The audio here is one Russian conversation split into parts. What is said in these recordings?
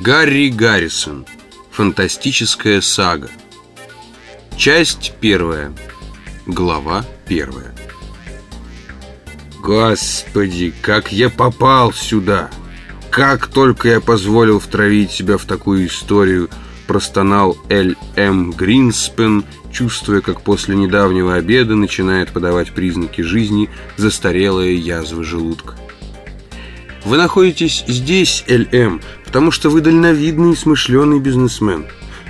Гарри Гаррисон. Фантастическая сага. Часть первая. Глава первая. Господи, как я попал сюда! Как только я позволил втравить себя в такую историю, простонал Л. М. Гринспен, чувствуя, как после недавнего обеда начинает подавать признаки жизни застарелая язва желудка. Вы находитесь здесь, ЛМ, потому что вы дальновидный и смышленый бизнесмен.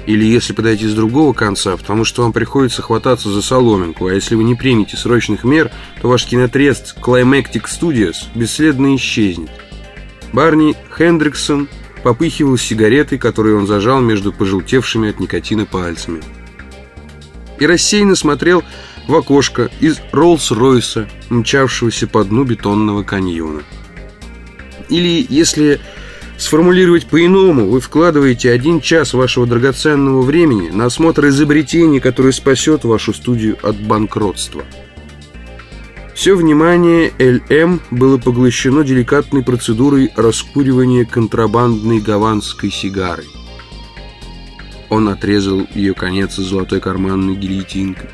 Или, если подойти с другого конца, потому что вам приходится хвататься за соломинку, а если вы не примете срочных мер, то ваш кинотрест Climactic Studios бесследно исчезнет. Барни Хендриксон попыхивал сигаретой, которую он зажал между пожелтевшими от никотина пальцами. И рассеянно смотрел в окошко из Роллс-Ройса, мчавшегося по дну бетонного каньона. Или, если сформулировать по-иному, вы вкладываете один час вашего драгоценного времени на осмотр изобретения, которое спасет вашу студию от банкротства. Все внимание ЛМ было поглощено деликатной процедурой раскуривания контрабандной гаванской сигары. Он отрезал ее конец золотой карманной гильотинкой,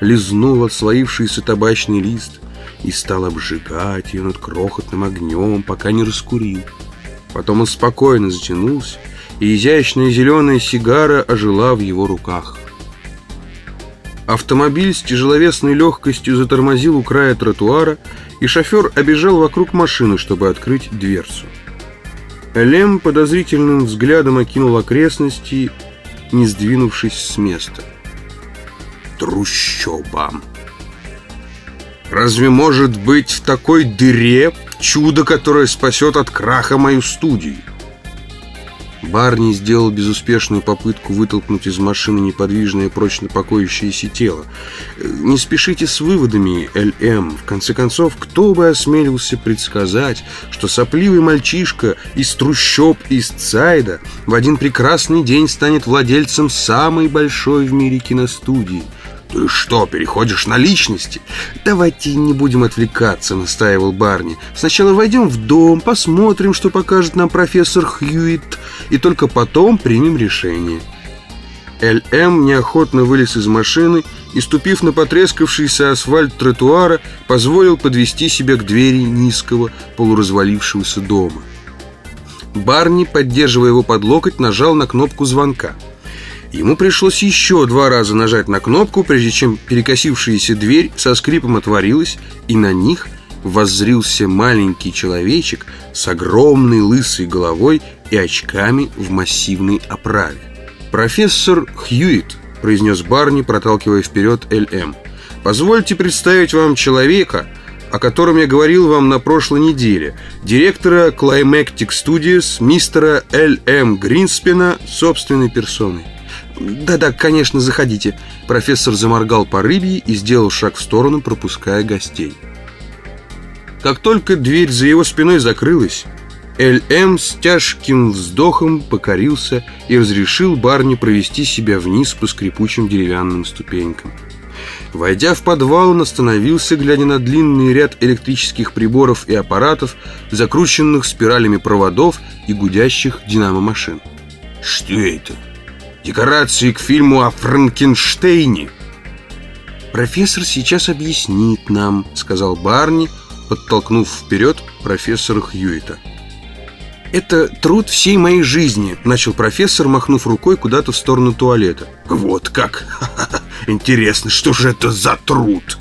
лизнул отслоившийся табачный лист – и стал обжигать ее над крохотным огнем, пока не раскурил. Потом он спокойно затянулся, и изящная зеленая сигара ожила в его руках. Автомобиль с тяжеловесной легкостью затормозил у края тротуара, и шофер обежал вокруг машины, чтобы открыть дверцу. Лем подозрительным взглядом окинул окрестности, не сдвинувшись с места. «Трущоба!» Разве может быть в такой дыре чудо, которое спасет от краха мою студию? Барни сделал безуспешную попытку вытолкнуть из машины неподвижное прочно покоящееся тело. Не спешите с выводами, ЛМ. В конце концов, кто бы осмелился предсказать, что сопливый мальчишка из трущоб из Цайда в один прекрасный день станет владельцем самой большой в мире киностудии – «Ты что, переходишь на личности?» «Давайте не будем отвлекаться», — настаивал Барни. «Сначала войдем в дом, посмотрим, что покажет нам профессор Хьюитт, и только потом примем решение». Л.М. неохотно вылез из машины и, ступив на потрескавшийся асфальт тротуара, позволил подвести себя к двери низкого, полуразвалившегося дома. Барни, поддерживая его под локоть, нажал на кнопку звонка. Ему пришлось еще два раза нажать на кнопку, прежде чем перекосившаяся дверь со скрипом отворилась, и на них воззрился маленький человечек с огромной лысой головой и очками в массивной оправе. «Профессор Хьюитт», — произнес Барни, проталкивая вперед ЛМ. «Позвольте представить вам человека, о котором я говорил вам на прошлой неделе, директора Climactic Studios, мистера Л.М. Гринспена собственной персоной. «Да-да, конечно, заходите». Профессор заморгал по рыбье и сделал шаг в сторону, пропуская гостей. Как только дверь за его спиной закрылась, Л.М. с тяжким вздохом покорился и разрешил Барни провести себя вниз по скрипучим деревянным ступенькам. Войдя в подвал, он остановился, глядя на длинный ряд электрических приборов и аппаратов, закрученных спиралями проводов и гудящих динамо-машин. «Что это?» Декорации к фильму о Франкенштейне «Профессор сейчас объяснит нам», — сказал Барни, подтолкнув вперед профессора Хьюита. «Это труд всей моей жизни», — начал профессор, махнув рукой куда-то в сторону туалета. «Вот как? Интересно, что же это за труд?»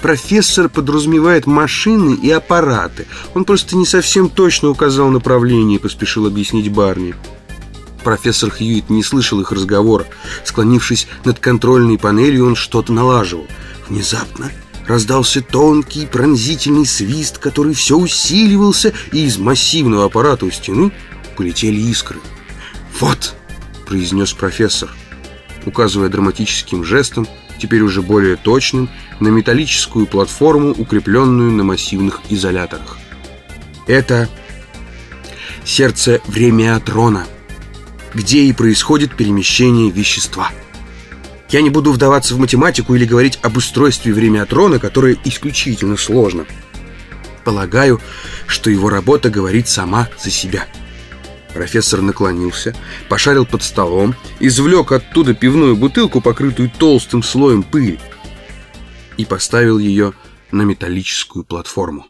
Профессор подразумевает машины и аппараты. Он просто не совсем точно указал направление, поспешил объяснить Барни. Профессор Хьюит не слышал их разговора. Склонившись над контрольной панелью, он что-то налаживал. Внезапно раздался тонкий пронзительный свист, который все усиливался, и из массивного аппарата у стены полетели искры. «Вот!» – произнес профессор, указывая драматическим жестом, теперь уже более точным, на металлическую платформу, укрепленную на массивных изоляторах. «Это сердце Времяатрона» где и происходит перемещение вещества. Я не буду вдаваться в математику или говорить об устройстве времяатрона, которое исключительно сложно. Полагаю, что его работа говорит сама за себя. Профессор наклонился, пошарил под столом, извлек оттуда пивную бутылку, покрытую толстым слоем пыли, и поставил ее на металлическую платформу.